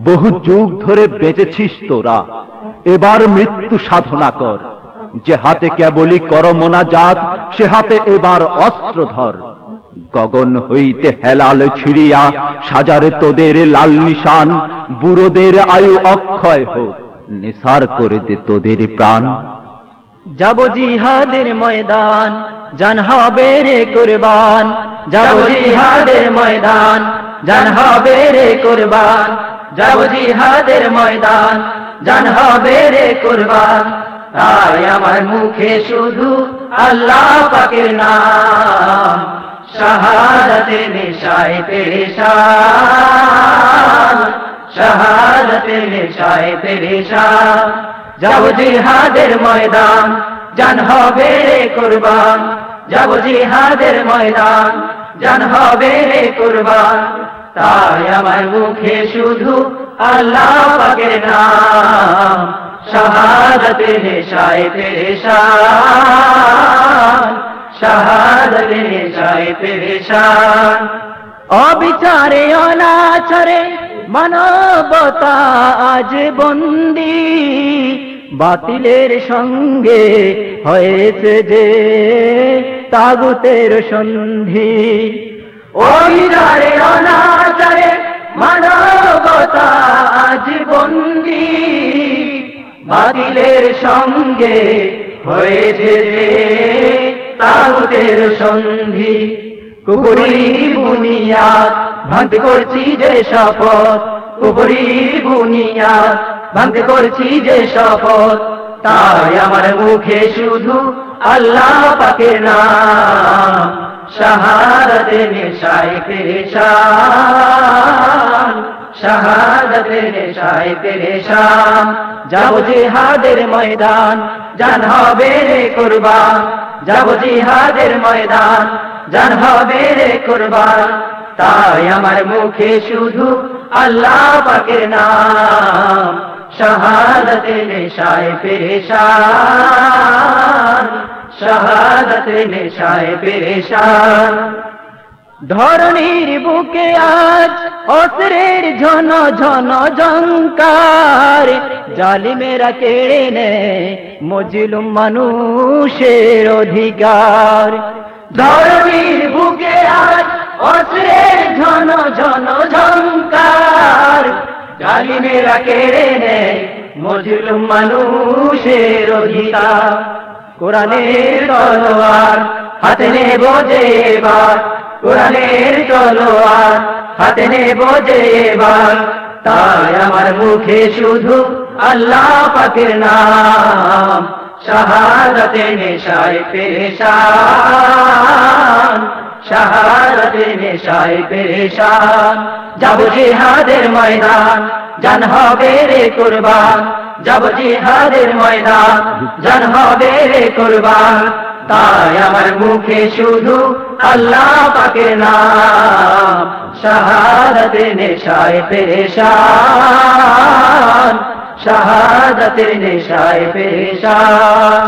বহু যুগ ধরে বেঁচেছিস তোরা। এবার মৃত্যু সাধনা কর। যে হাতে কেবলই করমনা জাত সে হাতে এবার অস্ত্র ধর। গগন হইতে হেলাল ছিড়িয়া সাজারে তোদের লাল নিশান বুড়োদের আয়ু অক্ষয় হোক নিসার করে দে তোদের প্রাণ। যাব জিহাদের ময়দান জান হবে রে কুরবান। যাব জিহাদের ময়দান জান হবে রে কুরবান, যাব জিহাদের ময়দান। জান হবে রে কুরবান, তাই আমার মুখে শুধু আল্লাহ পাকের নাম। শাহাদাতে নেশায় পেরেশান শাহাদাতে নেশায় পেরেশান। যাব জিহাদের ময়দান, জান হবে রে কুরবান, যাব জিহাদের ময়দান। জান হবে রে কুরবান। তাই আমার মুখে শুধু আল্লাহ পাকের নাম। শাহাদতে নেশায় পেরেশান। শাহাদতে নেশায় পেরেশান। অবিচারে, অনাচারে মানবতা আজ বন্দি। বাতিলের সঙ্গে হয়েছে যে তাগুতের সন্ধি। অবিচারে অনাচারে মানবতা আজ বাতিলের সঙ্গে হয়েছে তাগুতের সন্ধি। কুকুরি বুনিয়াদ, ভাঙতে করছি যে শপথ। কুকুরি বুনিয়াদ, ভাঙতে করছি যে শপথ। তাই আমার মুখে শুধু আল্লাহ পাকের না, শাহাদতে নেশায় পেরেশান, শাহাদতে নেশায় পেরেশান। যাব জিহাদের ময়দান, জান হবে রে কুরবান। যাব জিহাদের ময়দান, জান হবে রে কুরবান। তাই আমার মুখে শুধু আল্লাহ পাকের নাম, শাহাদতে নেশায় পেরেশান। শাহাদতে নেশায় পেরেশান। ধরণীর বুকে আজ অসরের ঝন ঝন ঝঙ্কার জালিমেরা কেড়ে নেয় মজলুম মানুষের অধিকার। ধরণীর বুকে আজ অসরের ঝন ঝন ঝঙ্কার জালিমেরা কেড়ে নেয় মজলুম মানুষের অধিকার। কোরআনের তলোয়ার, হাতে নেব যে এবার। কোরআনের তলোয়ার, হাতে নেব যে তাই আমার মুখে শুধু আল্লাহ পাকের নাম, শাহাদতে নেশায় পেরেশান, শাহাদতে নেশায় পেরেশান। যাব জিহাদের ময়দান, জান হবে রে কুরবান। যাব জিহাদের ময়দান জান হবে কুরবান তাই আমার মুখে শুধু আল্লাহ পাকে নাম শাহাদতে নেশায় পেরেশান শাহাদতে নেশায় পেরেশান